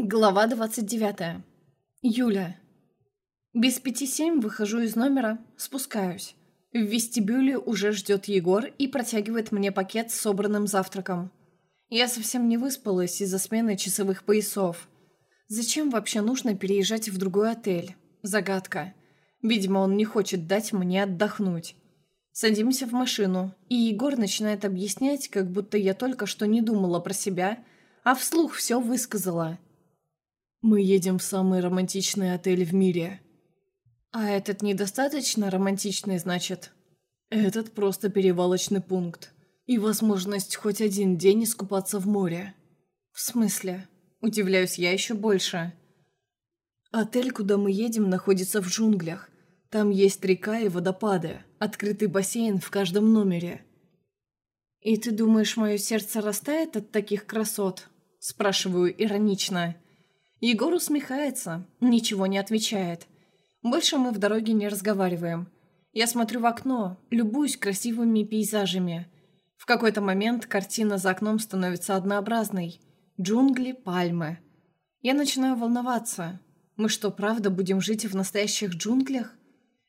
Глава 29. Юля. Без пяти семь выхожу из номера, спускаюсь. В вестибюле уже ждет Егор и протягивает мне пакет с собранным завтраком. Я совсем не выспалась из-за смены часовых поясов. Зачем вообще нужно переезжать в другой отель? Загадка. Видимо, он не хочет дать мне отдохнуть. Садимся в машину, и Егор начинает объяснять, как будто я только что не думала про себя, а вслух все высказала – мы едем в самый романтичный отель в мире. А этот недостаточно романтичный, значит? Этот просто перевалочный пункт. И возможность хоть один день искупаться в море. В смысле? Удивляюсь я еще больше. Отель, куда мы едем, находится в джунглях. Там есть река и водопады, открытый бассейн в каждом номере. «И ты думаешь, мое сердце растает от таких красот?» Спрашиваю иронично. Егор усмехается, ничего не отвечает. Больше мы в дороге не разговариваем. Я смотрю в окно, любуюсь красивыми пейзажами. В какой-то момент картина за окном становится однообразной. Джунгли, пальмы. Я начинаю волноваться. Мы что, правда будем жить в настоящих джунглях?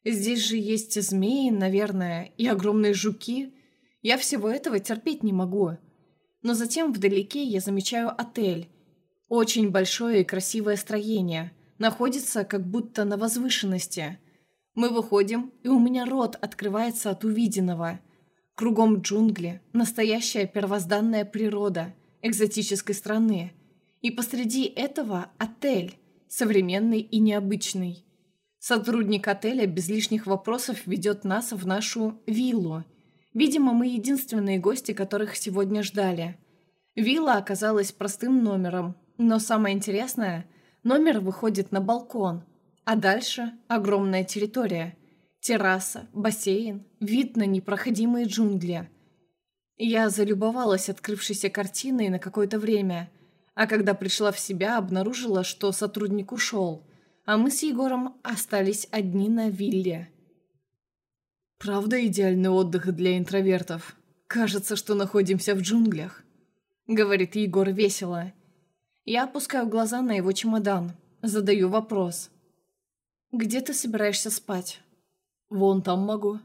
Здесь же есть змеи, наверное, и огромные жуки. Я всего этого терпеть не могу. Но затем вдалеке я замечаю отель, очень большое и красивое строение. Находится как будто на возвышенности. Мы выходим, и у меня рот открывается от увиденного. Кругом джунгли, настоящая первозданная природа экзотической страны. И посреди этого отель, современный и необычный. Сотрудник отеля без лишних вопросов ведет нас в нашу виллу. Видимо, мы единственные гости, которых сегодня ждали. Вилла оказалась простым номером, но самое интересное, номер выходит на балкон, а дальше огромная территория. Терраса, бассейн, вид на непроходимые джунгли. Я залюбовалась открывшейся картиной на какое-то время, а когда пришла в себя, обнаружила, что сотрудник ушел, а мы с Егором остались одни на вилле. «Правда идеальный отдых для интровертов? Кажется, что находимся в джунглях», — говорит Егор весело. Я опускаю глаза на его чемодан. Задаю вопрос. «Где ты собираешься спать?» «Вон там могу».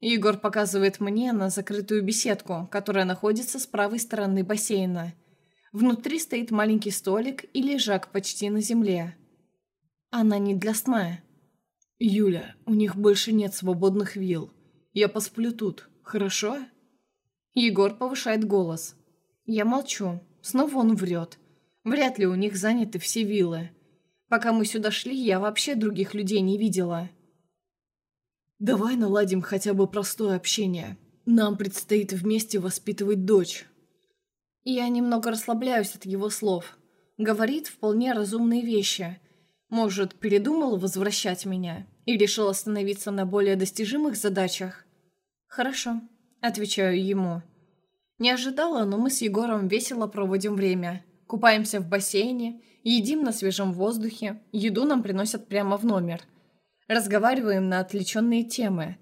Егор показывает мне на закрытую беседку, которая находится с правой стороны бассейна. Внутри стоит маленький столик и лежак почти на земле. Она не для сна. «Юля, у них больше нет свободных вилл. Я посплю тут, хорошо?» Егор повышает голос. Я молчу. Снова он врет. Вряд ли у них заняты все виллы. Пока мы сюда шли, я вообще других людей не видела. Давай наладим хотя бы простое общение. Нам предстоит вместе воспитывать дочь. Я немного расслабляюсь от его слов. Говорит вполне разумные вещи. Может, передумал возвращать меня и решил остановиться на более достижимых задачах? Хорошо, отвечаю ему. Не ожидала, но мы с Егором весело проводим время. Купаемся в бассейне, едим на свежем воздухе, еду нам приносят прямо в номер. Разговариваем на отвлеченные темы.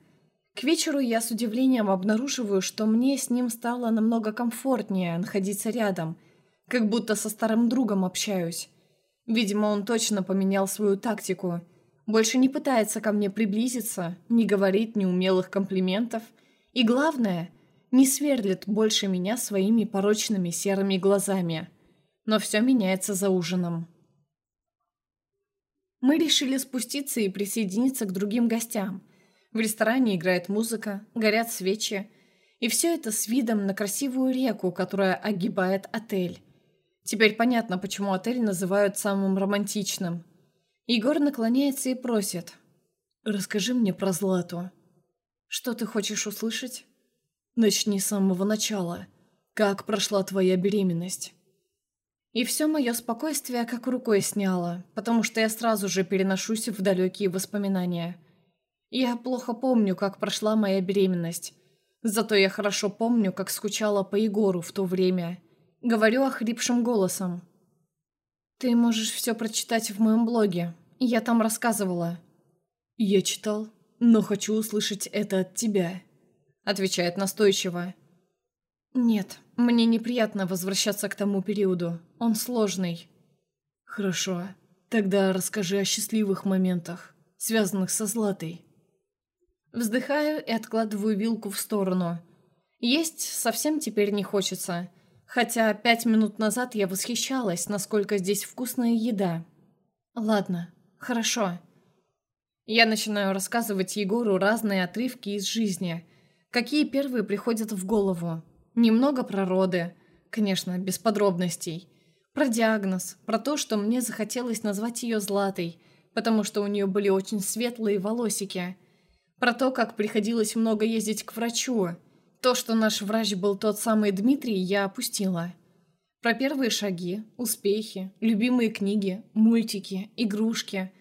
К вечеру я с удивлением обнаруживаю, что мне с ним стало намного комфортнее находиться рядом, как будто со старым другом общаюсь. Видимо, он точно поменял свою тактику. Больше не пытается ко мне приблизиться, не говорит неумелых комплиментов. И главное, не сверлит больше меня своими порочными серыми глазами но все меняется за ужином. Мы решили спуститься и присоединиться к другим гостям. В ресторане играет музыка, горят свечи, и все это с видом на красивую реку, которая огибает отель. Теперь понятно, почему отель называют самым романтичным. Егор наклоняется и просит. «Расскажи мне про Злату». «Что ты хочешь услышать?» «Начни с самого начала. Как прошла твоя беременность?» И все мое спокойствие как рукой сняло, потому что я сразу же переношусь в далекие воспоминания. Я плохо помню, как прошла моя беременность. Зато я хорошо помню, как скучала по Егору в то время. Говорю охрипшим голосом. «Ты можешь все прочитать в моем блоге. Я там рассказывала». «Я читал, но хочу услышать это от тебя», — отвечает настойчиво. «Нет, мне неприятно возвращаться к тому периоду. Он сложный». Хорошо. Тогда расскажи о счастливых моментах, связанных со Златой. Вздыхаю и откладываю вилку в сторону. Есть совсем теперь не хочется. Хотя пять минут назад я восхищалась, насколько здесь вкусная еда. Ладно, хорошо. Я начинаю рассказывать Егору разные отрывки из жизни. Какие первые приходят в голову. Немного про роды. Конечно, без подробностей. Про диагноз, про то, что мне захотелось назвать ее Златой, потому что у нее были очень светлые волосики. Про то, как приходилось много ездить к врачу, то, что наш врач был тот самый Дмитрий, я опустила. Про первые шаги, успехи, любимые книги, мультики, игрушки.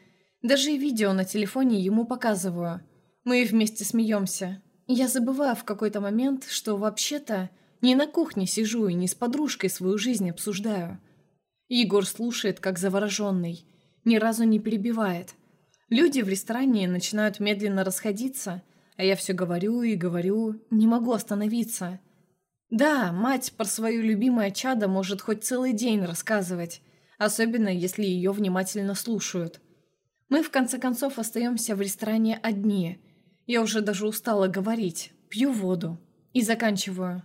Даже и видео на телефоне ему показываю. Мы вместе смеемся. Я забываю в какой-то момент, что вообще-то не на кухне сижу и не с подружкой свою жизнь обсуждаю. Егор слушает, как завороженный. Ни разу не перебивает. Люди в ресторане начинают медленно расходиться – а я все говорю и говорю, не могу остановиться. Да, мать про свое любимое чадо может хоть целый день рассказывать, особенно если ее внимательно слушают. Мы в конце концов остаемся в ресторане одни. Я уже даже устала говорить, пью воду и заканчиваю.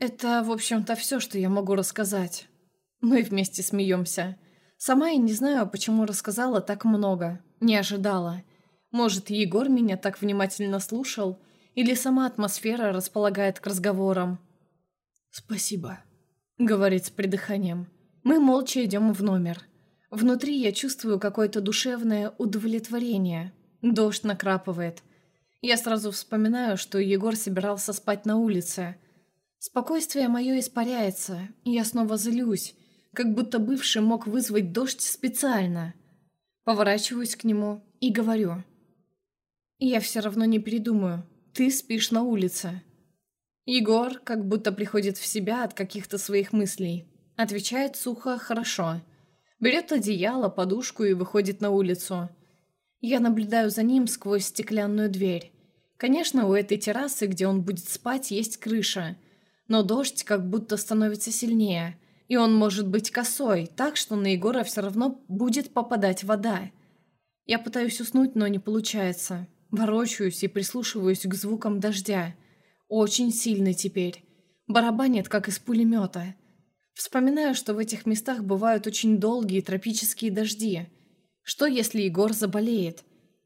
Это, в общем-то, все, что я могу рассказать. Мы вместе смеемся. Сама я не знаю, почему рассказала так много. Не ожидала. Может, Егор меня так внимательно слушал, или сама атмосфера располагает к разговорам. «Спасибо», — говорит с придыханием. Мы молча идем в номер. Внутри я чувствую какое-то душевное удовлетворение. Дождь накрапывает. Я сразу вспоминаю, что Егор собирался спать на улице. Спокойствие мое испаряется, и я снова злюсь, как будто бывший мог вызвать дождь специально. Поворачиваюсь к нему и говорю. Я все равно не передумаю. Ты спишь на улице. Егор как будто приходит в себя от каких-то своих мыслей. Отвечает сухо «хорошо». Берет одеяло, подушку и выходит на улицу. Я наблюдаю за ним сквозь стеклянную дверь. Конечно, у этой террасы, где он будет спать, есть крыша. Но дождь как будто становится сильнее. И он может быть косой, так что на Егора все равно будет попадать вода. Я пытаюсь уснуть, но не получается. Ворочаюсь и прислушиваюсь к звукам дождя. Очень сильный теперь. Барабанит, как из пулемета. Вспоминаю, что в этих местах бывают очень долгие тропические дожди. Что, если Егор заболеет?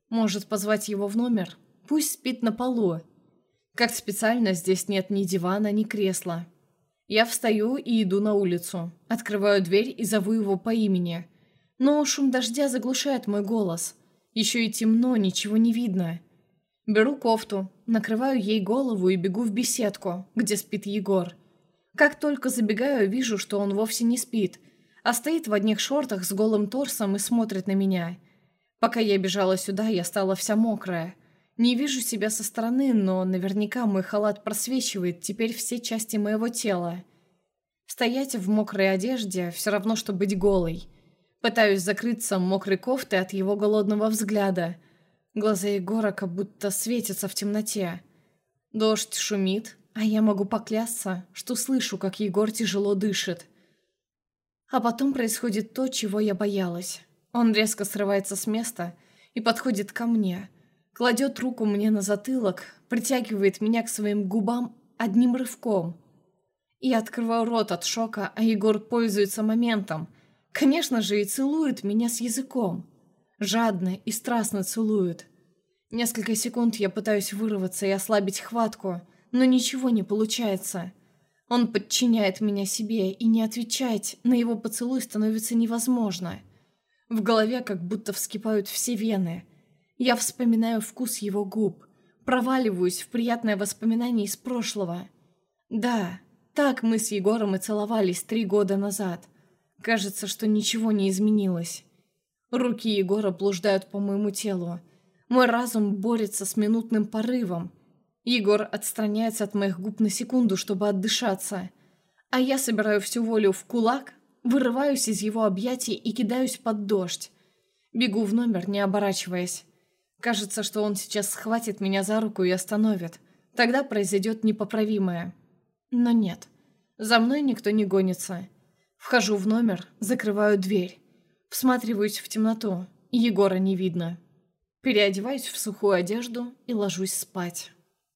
Может, позвать его в номер? Пусть спит на полу. Как специально здесь нет ни дивана, ни кресла. Я встаю и иду на улицу. Открываю дверь и зову его по имени. Но шум дождя заглушает мой голос – еще и темно, ничего не видно. Беру кофту, накрываю ей голову и бегу в беседку, где спит Егор. Как только забегаю, вижу, что он вовсе не спит, а стоит в одних шортах с голым торсом и смотрит на меня. Пока я бежала сюда, я стала вся мокрая. Не вижу себя со стороны, но наверняка мой халат просвечивает теперь все части моего тела. Стоять в мокрой одежде все равно, что быть голой. Пытаюсь закрыться мокрой кофтой от его голодного взгляда. Глаза Егора как будто светятся в темноте. Дождь шумит, а я могу поклясться, что слышу, как Егор тяжело дышит. А потом происходит то, чего я боялась. Он резко срывается с места и подходит ко мне. Кладет руку мне на затылок, притягивает меня к своим губам одним рывком. Я открываю рот от шока, а Егор пользуется моментом – Конечно же, и целует меня с языком. Жадно и страстно целует. Несколько секунд я пытаюсь вырваться и ослабить хватку, но ничего не получается. Он подчиняет меня себе, и не отвечать на его поцелуй становится невозможно. В голове как будто вскипают все вены. Я вспоминаю вкус его губ, проваливаюсь в приятное воспоминание из прошлого. Да, так мы с Егором и целовались три года назад. Кажется, что ничего не изменилось. Руки Егора блуждают по моему телу. Мой разум борется с минутным порывом. Егор отстраняется от моих губ на секунду, чтобы отдышаться. А я собираю всю волю в кулак, вырываюсь из его объятий и кидаюсь под дождь. Бегу в номер, не оборачиваясь. Кажется, что он сейчас схватит меня за руку и остановит. Тогда произойдет непоправимое. Но нет. За мной никто не гонится. Вхожу в номер, закрываю дверь. Всматриваюсь в темноту. Егора не видно. Переодеваюсь в сухую одежду и ложусь спать.